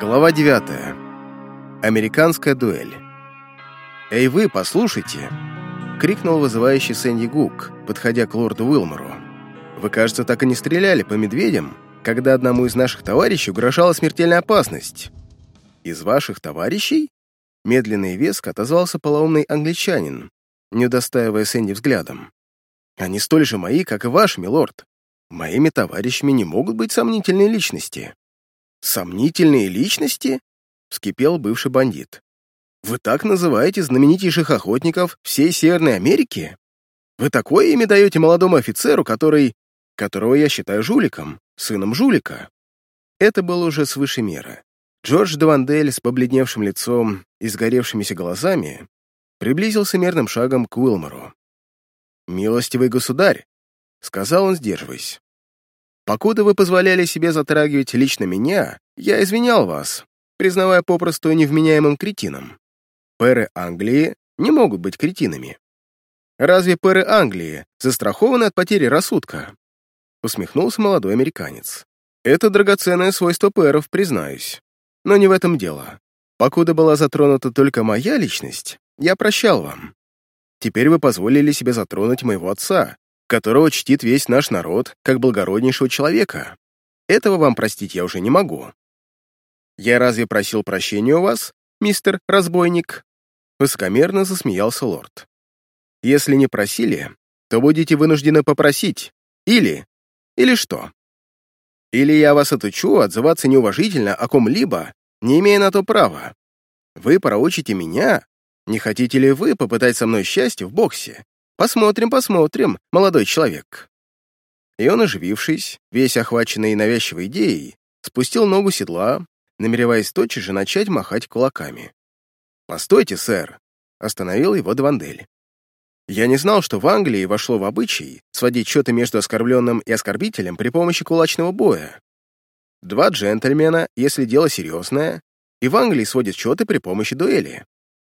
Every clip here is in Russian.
Глава 9. Американская дуэль. «Эй вы, послушайте!» — крикнул вызывающий Сэнди Гук, подходя к лорду Уилмору. «Вы, кажется, так и не стреляли по медведям, когда одному из наших товарищей угрожала смертельная опасность». «Из ваших товарищей?» Медленно и веско отозвался полоумный англичанин, не удостаивая Сэнди взглядом. «Они столь же мои, как и ваш, милорд. Моими товарищами не могут быть сомнительные личности». «Сомнительные личности?» — вскипел бывший бандит. «Вы так называете знаменитейших охотников всей Северной Америки? Вы такое имя даете молодому офицеру, который... которого я считаю жуликом, сыном жулика?» Это было уже свыше меры. Джордж Девандель с побледневшим лицом и сгоревшимися глазами приблизился мерным шагом к Уилмору. «Милостивый государь», — сказал он, сдерживаясь, Покуда вы позволяли себе затрагивать лично меня, я извинял вас, признавая попросту невменяемым кретином. Пэры Англии не могут быть кретинами. Разве пэры Англии застрахованы от потери рассудка? Усмехнулся молодой американец. Это драгоценное свойство пэров, признаюсь. Но не в этом дело. Покуда была затронута только моя личность, я прощал вам. Теперь вы позволили себе затронуть моего отца, которого чтит весь наш народ как благороднейшего человека. Этого вам простить я уже не могу. Я разве просил прощения у вас, мистер разбойник?» Высокомерно засмеялся лорд. «Если не просили, то будете вынуждены попросить. Или... Или что? Или я вас отучу отзываться неуважительно о ком-либо, не имея на то права. Вы проучите меня. Не хотите ли вы попытать со мной счастье в боксе? Посмотрим, посмотрим, молодой человек». И он, оживившись, весь охваченный навязчивой идеей, спустил ногу седла, намереваясь тотчас же начать махать кулаками. «Постойте, сэр!» — остановил его Двандель. «Я не знал, что в Англии вошло в обычай сводить счеты между оскорбленным и оскорбителем при помощи кулачного боя. Два джентльмена, если дело серьезное, и в Англии сводят счеты при помощи дуэли.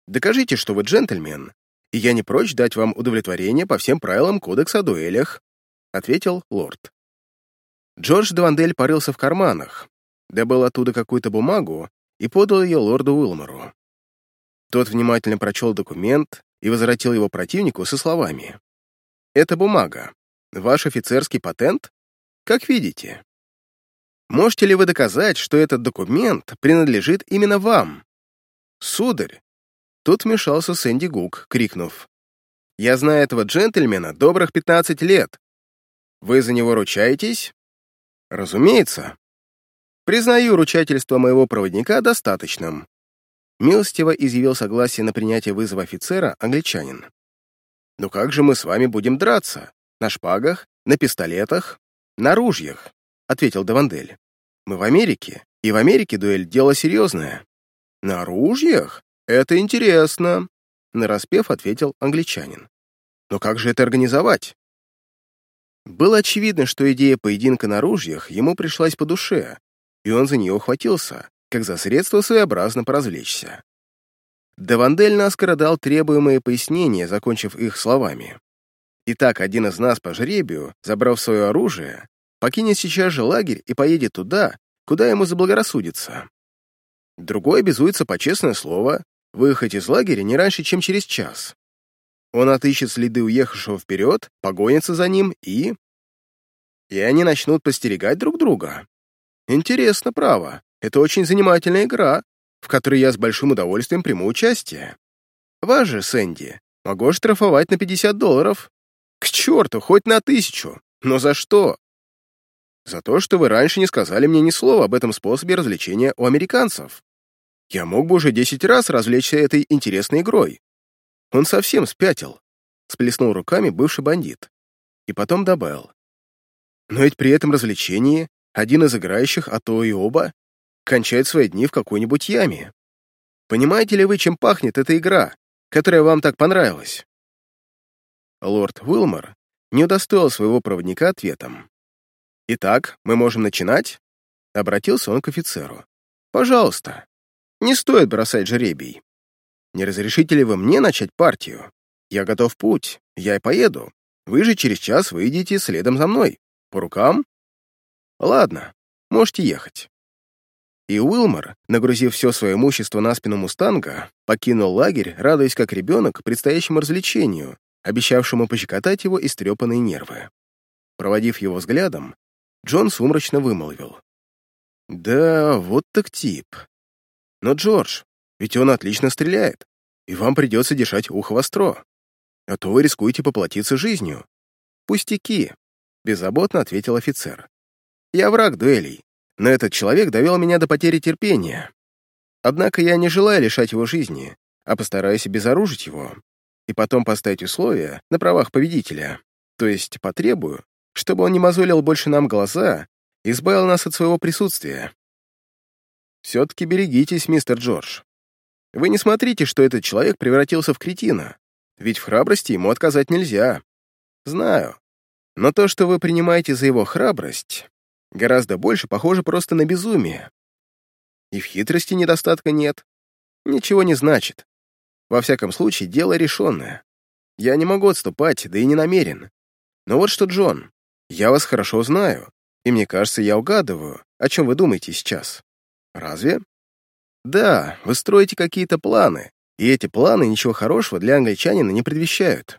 Докажите, что вы джентльмен, и я не прочь дать вам удовлетворение по всем правилам кодекса о дуэлях», — ответил лорд. Джордж Девандель порылся в карманах, добыл оттуда какую-то бумагу и подал ее лорду Уилмору. Тот внимательно прочел документ и возвратил его противнику со словами. «Это бумага. Ваш офицерский патент? Как видите. Можете ли вы доказать, что этот документ принадлежит именно вам? Сударь, Тут вмешался Сэнди Гук, крикнув. «Я знаю этого джентльмена добрых 15 лет. Вы за него ручаетесь?» «Разумеется. Признаю ручательство моего проводника достаточным». Милостиво изъявил согласие на принятие вызова офицера англичанин. «Но как же мы с вами будем драться? На шпагах? На пистолетах? На ружьях?» — ответил Давандель. «Мы в Америке, и в Америке дуэль — дело серьезное». «На ружьях?» «Это интересно», — нараспев ответил англичанин. «Но как же это организовать?» Было очевидно, что идея поединка на ружьях ему пришлась по душе, и он за нее ухватился, как за средство своеобразно поразвлечься. Давандель наскоро дал требуемые пояснения, закончив их словами. «Итак, один из нас по жребию, забрав свое оружие, покинет сейчас же лагерь и поедет туда, куда ему заблагорассудится. Другой обязуется по честное слово выехать из лагеря не раньше, чем через час. Он отыщет следы уехавшего вперед, погонится за ним и... И они начнут постерегать друг друга. Интересно, право. Это очень занимательная игра, в которой я с большим удовольствием приму участие. Вас же, Сэнди, могу штрафовать на 50 долларов. К черту, хоть на тысячу. Но за что? За то, что вы раньше не сказали мне ни слова об этом способе развлечения у американцев. Я мог бы уже десять раз развлечься этой интересной игрой. Он совсем спятил, сплеснул руками бывший бандит. И потом добавил. Но ведь при этом развлечении один из играющих, а то и оба, кончает свои дни в какой-нибудь яме. Понимаете ли вы, чем пахнет эта игра, которая вам так понравилась? Лорд Уилмор не удостоил своего проводника ответом. «Итак, мы можем начинать?» Обратился он к офицеру. «Пожалуйста». Не стоит бросать жеребий. Не разрешите ли вы мне начать партию? Я готов в путь, я и поеду. Вы же через час выйдете следом за мной. По рукам? Ладно, можете ехать. и Уилмор, нагрузив все свое имущество на спину Мустанга, покинул лагерь, радуясь как ребенок предстоящему развлечению, обещавшему пощекотать его истрепанные нервы. Проводив его взглядом, Джон сумрачно вымолвил. «Да, вот так тип. Но, Джордж, ведь он отлично стреляет, и вам придется держать ухо востро, а то вы рискуете поплатиться жизнью». «Пустяки», — беззаботно ответил офицер. «Я враг дуэлей, но этот человек довел меня до потери терпения. Однако я не желаю лишать его жизни, а постараюсь обезоружить его и потом поставить условия на правах победителя, то есть потребую, чтобы он не мозолил больше нам глаза и избавил нас от своего присутствия. Все-таки берегитесь, мистер Джордж. Вы не смотрите, что этот человек превратился в кретина, ведь в храбрости ему отказать нельзя. Знаю. Но то, что вы принимаете за его храбрость, гораздо больше похоже просто на безумие. И в хитрости недостатка нет. Ничего не значит. Во всяком случае, дело решенное. Я не могу отступать, да и не намерен. Но вот что, Джон, я вас хорошо знаю, и мне кажется, я угадываю, о чем вы думаете сейчас. Разве? Да, вы строите какие-то планы, и эти планы ничего хорошего для англичанина не предвещают.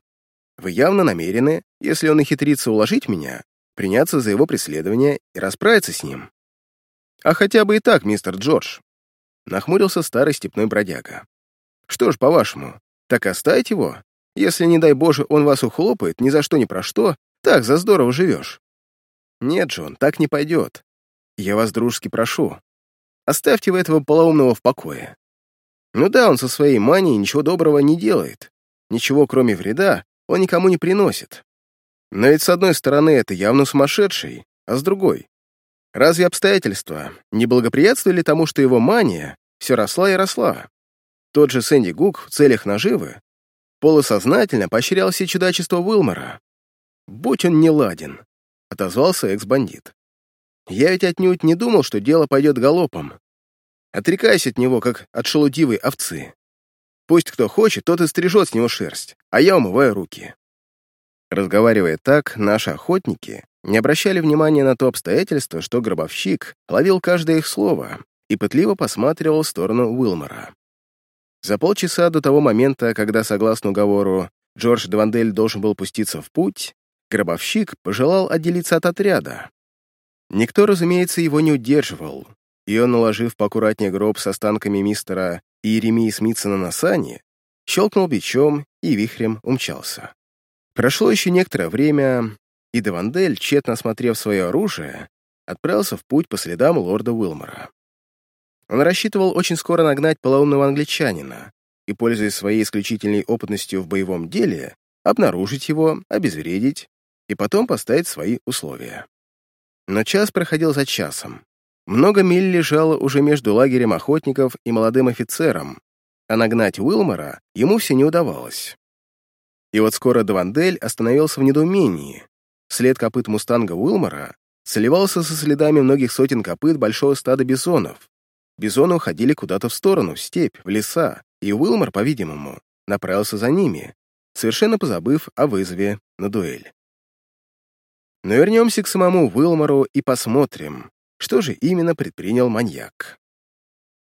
Вы явно намерены, если он ухитрится уложить меня, приняться за его преследование и расправиться с ним. А хотя бы и так, мистер Джордж. Нахмурился старый степной бродяга. Что ж, по-вашему, так оставить его? Если, не дай Боже, он вас ухлопает ни за что ни про что, так за здорово живешь. Нет, Джон, так не пойдет. Я вас дружески прошу. Оставьте вы этого полоумного в покое. Ну да, он со своей манией ничего доброго не делает. Ничего, кроме вреда, он никому не приносит. Но ведь с одной стороны это явно сумасшедший, а с другой... Разве обстоятельства не благоприятствовали тому, что его мания все росла и росла? Тот же Сэнди Гук в целях наживы полусознательно поощрял все чудачества Уилмора. «Будь он не ладен», — отозвался экс-бандит. «Я ведь отнюдь не думал, что дело пойдет галопом. Отрекайся от него, как от шелудивой овцы. Пусть кто хочет, тот и стрижет с него шерсть, а я умываю руки». Разговаривая так, наши охотники не обращали внимания на то обстоятельство, что гробовщик ловил каждое их слово и пытливо посматривал в сторону Уилмора. За полчаса до того момента, когда, согласно уговору, Джордж Девандель должен был пуститься в путь, гробовщик пожелал отделиться от отряда. Никто, разумеется, его не удерживал, и он, наложив поаккуратнее гроб с останками мистера Иеремии Смитсона на сани, щелкнул бичом и вихрем умчался. Прошло еще некоторое время, и Девандель, тщетно осмотрев свое оружие, отправился в путь по следам лорда Уилмора. Он рассчитывал очень скоро нагнать полоумного англичанина и, пользуясь своей исключительной опытностью в боевом деле, обнаружить его, обезвредить и потом поставить свои условия. Но час проходил за часом. Много миль лежало уже между лагерем охотников и молодым офицером, а нагнать Уилмора ему все не удавалось. И вот скоро Давандель остановился в недоумении. След копыт мустанга Уилмора сливался со следами многих сотен копыт большого стада бизонов. Бизоны уходили куда-то в сторону, в степь, в леса, и Уилмор, по-видимому, направился за ними, совершенно позабыв о вызове на дуэль. Но вернемся к самому Уилмору и посмотрим, что же именно предпринял маньяк.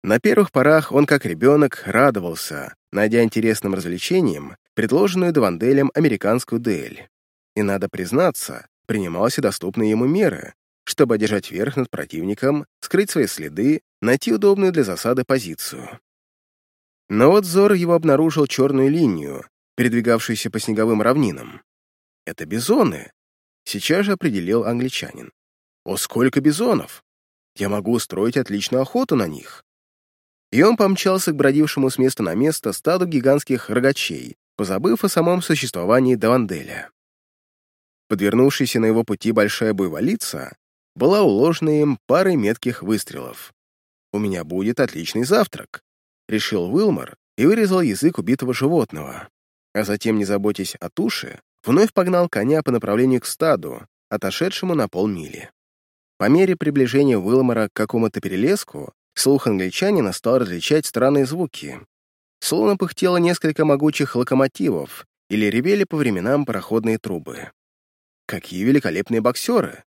На первых порах он, как ребенок, радовался, найдя интересным развлечением предложенную Даванделем американскую дуэль. И, надо признаться, принимал все доступные ему меры, чтобы одержать верх над противником, скрыть свои следы, найти удобную для засады позицию. Но вот Зор его обнаружил черную линию, передвигавшуюся по снеговым равнинам. Это бизоны, сейчас же определил англичанин. О, сколько бизонов! Я могу устроить отличную охоту на них. И он помчался к бродившему с места на место стаду гигантских рогачей, позабыв о самом существовании Даванделя. Подвернувшаяся на его пути большая буйволица была уложена им парой метких выстрелов. «У меня будет отличный завтрак», — решил Уилмор и вырезал язык убитого животного, а затем, не заботясь о туше, вновь погнал коня по направлению к стаду, отошедшему на полмили. По мере приближения Уилмора к какому-то перелеску, слух англичанина стал различать странные звуки, Словно пыхтело несколько могучих локомотивов или ревели по временам пароходные трубы. Какие великолепные боксеры!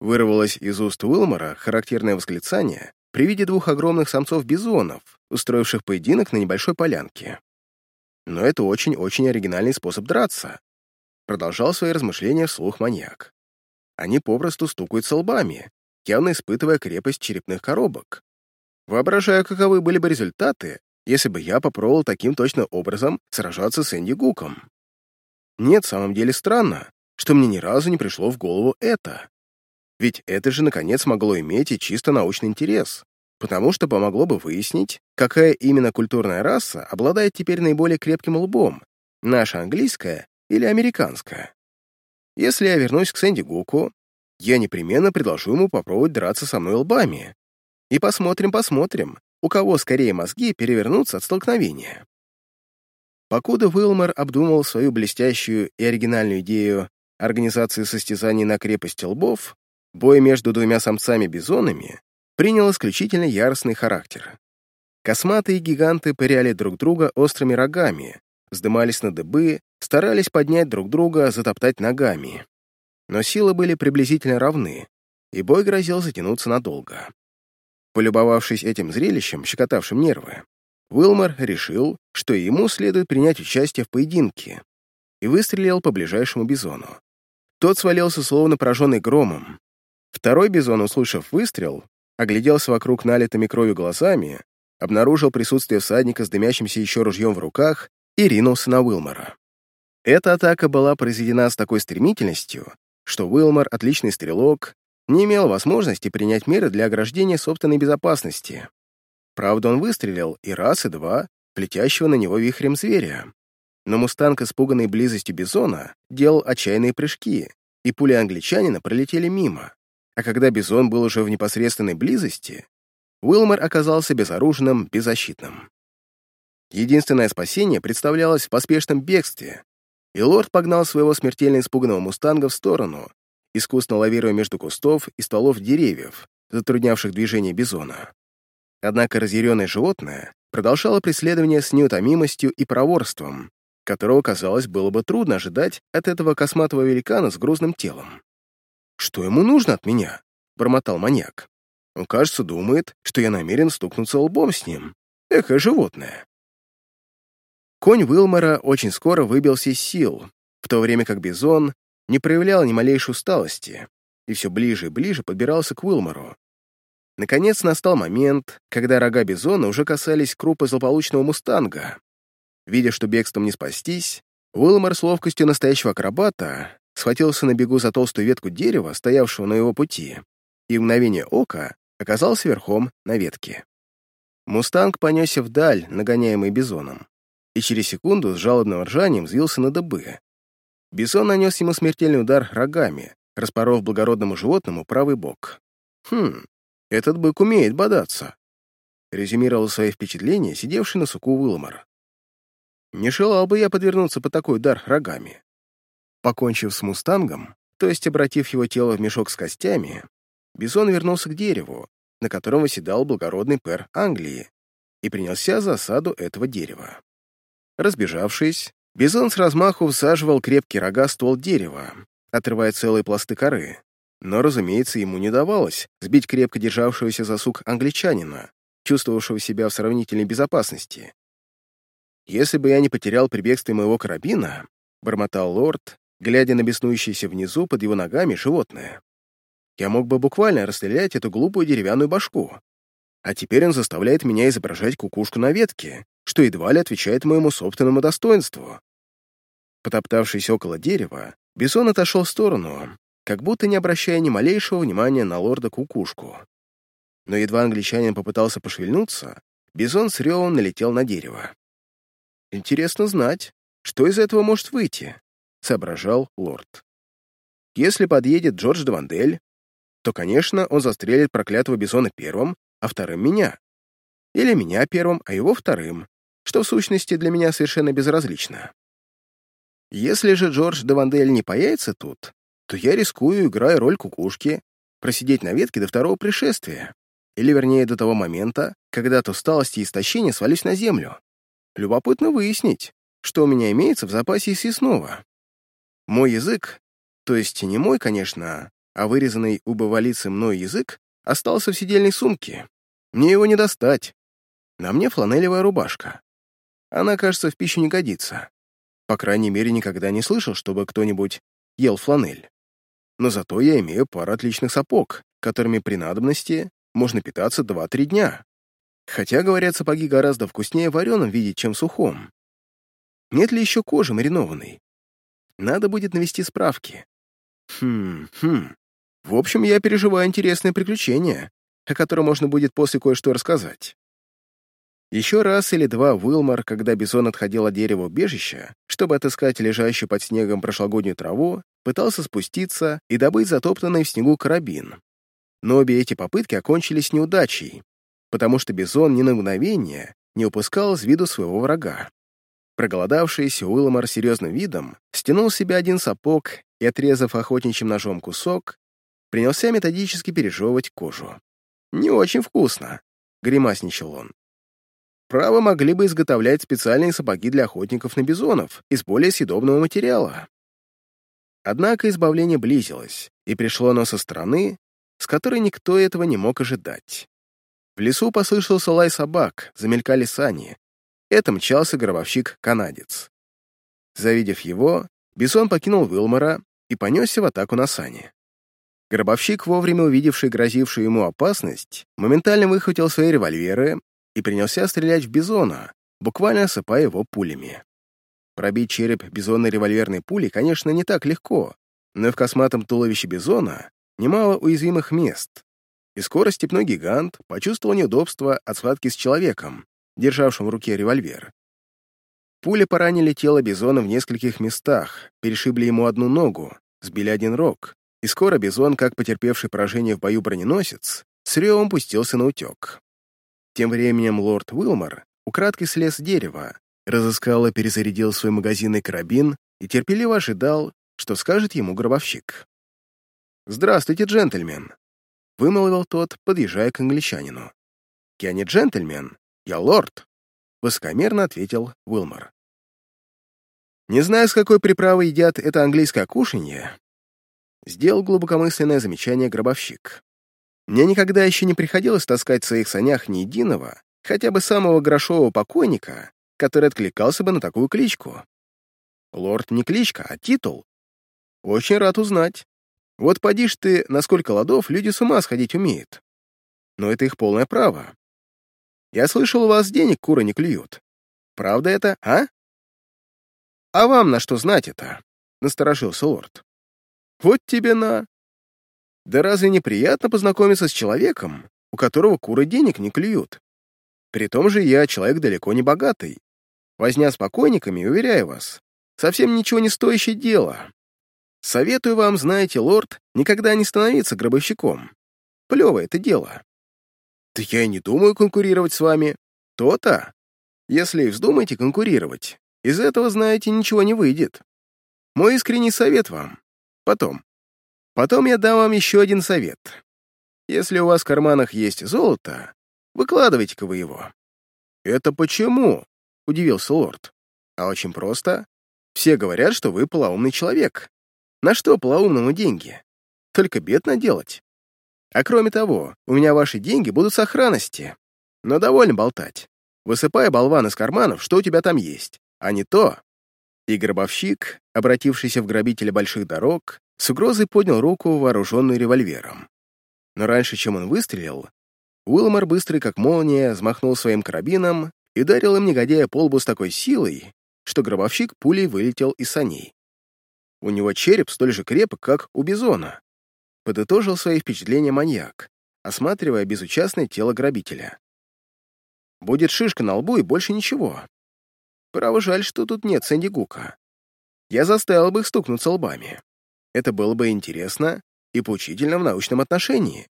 Вырвалось из уст Уилмора характерное восклицание, при виде двух огромных самцов-бизонов, устроивших поединок на небольшой полянке. Но это очень-очень оригинальный способ драться. Продолжал свои размышления вслух маньяк. Они попросту стукаются лбами, явно испытывая крепость черепных коробок. Воображаю, каковы были бы результаты, если бы я попробовал таким точно образом сражаться с Энди Гуком. Нет, в самом деле странно, что мне ни разу не пришло в голову это. Ведь это же, наконец, могло иметь и чисто научный интерес, потому что помогло бы выяснить, какая именно культурная раса обладает теперь наиболее крепким лбом, наша английская или американская. Если я вернусь к Сэнди Гуку, я непременно предложу ему попробовать драться со мной лбами. И посмотрим-посмотрим, у кого скорее мозги перевернутся от столкновения. Покуда Уилмор обдумывал свою блестящую и оригинальную идею организации состязаний на крепости лбов, бой между двумя самцами-бизонами принял исключительно яростный характер. Косматые гиганты пыряли друг друга острыми рогами, вздымались на дыбы, старались поднять друг друга, затоптать ногами. Но силы были приблизительно равны, и бой грозил затянуться надолго. Полюбовавшись этим зрелищем, щекотавшим нервы, Уилмор решил, что ему следует принять участие в поединке, и выстрелил по ближайшему бизону. Тот свалился словно пораженный громом. Второй бизон, услышав выстрел, огляделся вокруг налитыми кровью глазами, обнаружил присутствие всадника с дымящимся еще ружьем в руках и ринулся на Уилмора. Эта атака была произведена с такой стремительностью, что Уилмор, отличный стрелок, не имел возможности принять меры для ограждения собственной безопасности. Правда, он выстрелил и раз, и два, летящего на него вихрем зверя. Но мустанг, испуганный близостью бизона, делал отчаянные прыжки, и пули англичанина пролетели мимо. А когда бизон был уже в непосредственной близости, Уилмор оказался безоружным, беззащитным. Единственное спасение представлялось в поспешном бегстве, и лорд погнал своего смертельно испуганного мустанга в сторону, искусно лавируя между кустов и стволов деревьев, затруднявших движение бизона. Однако разъяренное животное продолжало преследование с неутомимостью и проворством, которого, казалось, было бы трудно ожидать от этого косматого великана с грузным телом. «Что ему нужно от меня?» — бормотал маньяк. «Он, кажется, думает, что я намерен стукнуться лбом с ним. Эхо, животное!» Конь Уилмора очень скоро выбился из сил, в то время как Бизон не проявлял ни малейшей усталости и все ближе и ближе подбирался к Уилмору. Наконец настал момент, когда рога Бизона уже касались крупы злополучного мустанга, Видя, что бегством не спастись, Уилмор с ловкостью настоящего акробата схватился на бегу за толстую ветку дерева, стоявшего на его пути, и в мгновение ока оказался верхом на ветке. Мустанг понесся вдаль, нагоняемый бизоном, и через секунду с жалобным ржанием взвился на дыбы. Бизон нанес ему смертельный удар рогами, распоров благородному животному правый бок. «Хм, этот бык умеет бодаться», — резюмировал свои впечатления, сидевший на суку Уилмор. Не желал бы я подвернуться под такой удар рогами. Покончив с мустангом, то есть обратив его тело в мешок с костями, Бизон вернулся к дереву, на котором восседал благородный пэр Англии, и принялся за осаду этого дерева. Разбежавшись, Бизон с размаху всаживал крепкий рога ствол дерева, отрывая целые пласты коры. Но, разумеется, ему не давалось сбить крепко державшегося за сук англичанина, чувствовавшего себя в сравнительной безопасности, «Если бы я не потерял при бегстве моего карабина», — бормотал лорд, глядя на беснующееся внизу под его ногами животное, «я мог бы буквально расстрелять эту глупую деревянную башку. А теперь он заставляет меня изображать кукушку на ветке, что едва ли отвечает моему собственному достоинству». Потоптавшись около дерева, Бессон отошел в сторону, как будто не обращая ни малейшего внимания на лорда-кукушку. Но едва англичанин попытался пошевельнуться, Бизон с ревом налетел на дерево. Интересно знать, что из этого может выйти, соображал лорд. Если подъедет Джордж Давандель, то, конечно, он застрелит проклятого бизона первым, а вторым меня. Или меня первым, а его вторым, что в сущности для меня совершенно безразлично. Если же Джордж Давандель не появится тут, то я рискую, играя роль кукушки, просидеть на ветке до второго пришествия, или, вернее, до того момента, когда от усталости и истощения свалюсь на землю. Любопытно выяснить, что у меня имеется в запасе из съестного. Мой язык, то есть не мой, конечно, а вырезанный у бывалицы мной язык, остался в сидельной сумке. Мне его не достать. На мне фланелевая рубашка. Она, кажется, в пищу не годится. По крайней мере, никогда не слышал, чтобы кто-нибудь ел фланель. Но зато я имею пару отличных сапог, которыми при надобности можно питаться 2-3 дня. Хотя, говорят, сапоги гораздо вкуснее в вареном виде, чем сухом. Нет ли еще кожи маринованной? Надо будет навести справки. Хм, хм. В общем, я переживаю интересное приключение, о котором можно будет после кое-что рассказать. Еще раз или два Уилмор, когда Бизон отходил от дерева убежища, чтобы отыскать лежащую под снегом прошлогоднюю траву, пытался спуститься и добыть затоптанный в снегу карабин. Но обе эти попытки окончились неудачей, потому что Бизон ни на мгновение не упускал из виду своего врага. Проголодавшийся Уилмор серьезным видом стянул себе один сапог и, отрезав охотничьим ножом кусок, принялся методически пережевывать кожу. «Не очень вкусно», — гримасничал он. «Право могли бы изготовлять специальные сапоги для охотников на бизонов из более съедобного материала». Однако избавление близилось, и пришло оно со стороны, с которой никто этого не мог ожидать. В лесу послышался лай собак, замелькали сани. Это мчался гробовщик-канадец. Завидев его, Бизон покинул Вилмора и понесся в атаку на сани. Гробовщик, вовремя увидевший грозившую ему опасность, моментально выхватил свои револьверы и принялся стрелять в Бизона, буквально осыпая его пулями. Пробить череп Бизона револьверной пули, конечно, не так легко, но в косматом туловище Бизона немало уязвимых мест, и скоро степной гигант почувствовал неудобство от схватки с человеком, державшим в руке револьвер. Пули поранили тело Бизона в нескольких местах, перешибли ему одну ногу, сбили один рог, и скоро Бизон, как потерпевший поражение в бою броненосец, с ревом пустился на утек. Тем временем лорд Уилмор украдкой слез с дерева, разыскал и перезарядил свой магазинный карабин и терпеливо ожидал, что скажет ему гробовщик. «Здравствуйте, джентльмен», — вымолвил тот, подъезжая к англичанину. «Я не джентльмен, я лорд», — высокомерно ответил Уилмор. Не знаю, с какой приправой едят это английское кушанье, Сделал глубокомысленное замечание гробовщик. Мне никогда еще не приходилось таскать в своих санях ни единого, хотя бы самого грошового покойника, который откликался бы на такую кличку. Лорд не кличка, а титул. Очень рад узнать. Вот поди ж ты, на сколько ладов люди с ума сходить умеют. Но это их полное право. Я слышал, у вас денег куры не клюют. Правда это, а? А вам на что знать это? Насторожился лорд. Вот тебе на. Да разве неприятно познакомиться с человеком, у которого куры денег не клюют? При том же я человек далеко не богатый. Возня с покойниками, уверяю вас, совсем ничего не стоящее дело. Советую вам, знаете, лорд, никогда не становиться гробовщиком. Плевое это дело. Да я и не думаю конкурировать с вами. То-то. Если и вздумаете конкурировать, из этого, знаете, ничего не выйдет. Мой искренний совет вам. Потом. Потом я дам вам еще один совет. Если у вас в карманах есть золото, выкладывайте-ка вы его». «Это почему?» — удивился лорд. «А очень просто. Все говорят, что вы полоумный человек. На что полоумному деньги? Только бед наделать. А кроме того, у меня ваши деньги будут в сохранности. Но довольно болтать. Высыпай, болван, из карманов, что у тебя там есть. А не то, и гробовщик, обратившийся в грабителя больших дорог, с угрозой поднял руку, вооруженную револьвером. Но раньше, чем он выстрелил, Уилмор, быстрый как молния, взмахнул своим карабином и ударил им негодяя по лбу с такой силой, что гробовщик пулей вылетел из саней. У него череп столь же крепок, как у бизона. Подытожил свои впечатления маньяк, осматривая безучастное тело грабителя. Будет шишка на лбу и больше ничего. Право жаль, что тут нет Сэнди Гука. Я заставил бы их стукнуться лбами. Это было бы интересно и поучительно в научном отношении.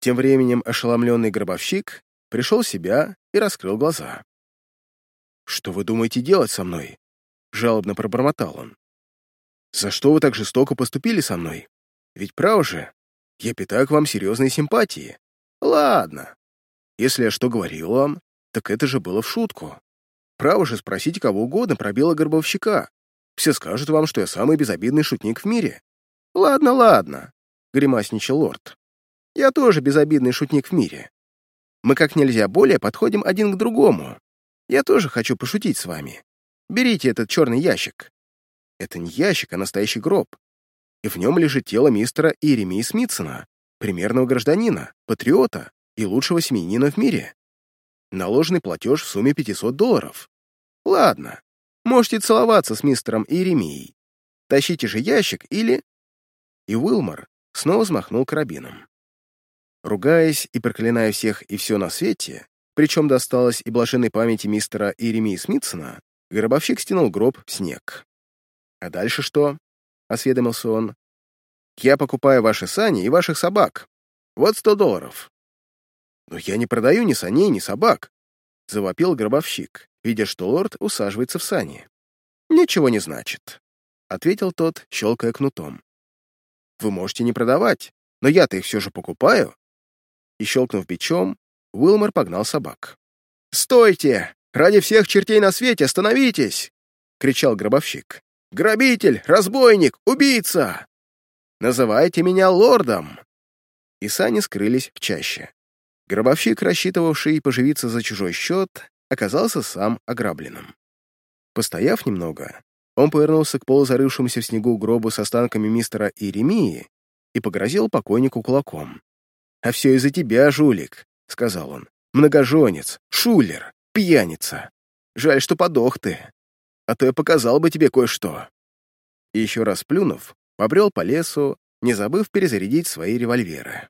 Тем временем ошеломленный гробовщик пришел в себя и раскрыл глаза. «Что вы думаете делать со мной?» — жалобно пробормотал он. «За что вы так жестоко поступили со мной? Ведь право же, я питаю к вам серьезные симпатии. Ладно. Если я что говорил вам, так это же было в шутку. Право же спросите кого угодно про белого горбовщика. Все скажут вам, что я самый безобидный шутник в мире. Ладно, ладно, гримасничал лорд. Я тоже безобидный шутник в мире. Мы как нельзя более подходим один к другому. Я тоже хочу пошутить с вами. Берите этот черный ящик. Это не ящик, а настоящий гроб. И в нем лежит тело мистера Иеремии Смитсона, примерного гражданина, патриота и лучшего семьянина в мире. Наложенный платеж в сумме 500 долларов. Ладно, можете целоваться с мистером Иеремией. Тащите же ящик или... И Уилмор снова взмахнул карабином. Ругаясь и проклиная всех и все на свете, причем досталось и блаженной памяти мистера Иеремии Смитсона, гробовщик стянул гроб в снег. «А дальше что?» — осведомился он. «Я покупаю ваши сани и ваших собак. Вот сто долларов». «Но я не продаю ни саней, ни собак», — завопил гробовщик, видя, что лорд усаживается в сани. «Ничего не значит», — ответил тот, щелкая кнутом. «Вы можете не продавать, но я-то их все же покупаю». И, щелкнув бичом, Уилмор погнал собак. «Стойте! Ради всех чертей на свете остановитесь!» — кричал гробовщик. «Грабитель! Разбойник! Убийца! Называйте меня лордом!» И сани скрылись в чаще. Гробовщик, рассчитывавший поживиться за чужой счет, оказался сам ограбленным. Постояв немного, он повернулся к полузарывшемуся в снегу гробу с останками мистера Иеремии и погрозил покойнику кулаком. «А все из-за тебя, жулик», — сказал он. «Многоженец, шулер, пьяница. Жаль, что подох ты. А то я показал бы тебе кое-что». И еще раз плюнув, побрел по лесу, не забыв перезарядить свои револьверы.